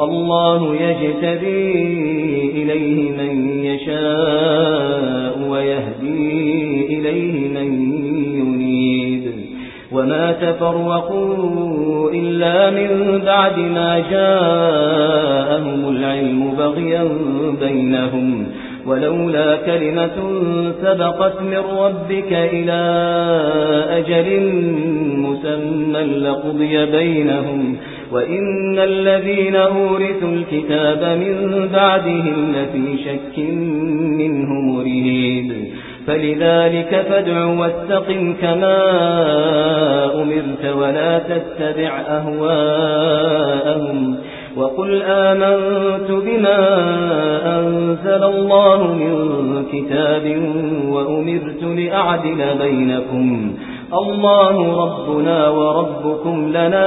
الله يجتبي إليه من يشاء ويهدي إليه من ينيد وما تفرقوا إلا من بعد ما جاءهم العلم بغيا بينهم. ولولا كلمة سبقت من ربك إلى أجل مسمى لقضي بينهم. وإن الذين أورثوا الكتاب من بعدهم لفي شك منه مريد فلذلك فادع واستقم كما أمرت ولا تتبع أهواءهم وقل آمنت بما أنزل الله من كتاب وأمرت لأعدل بينكم الله ربنا وربكم لنا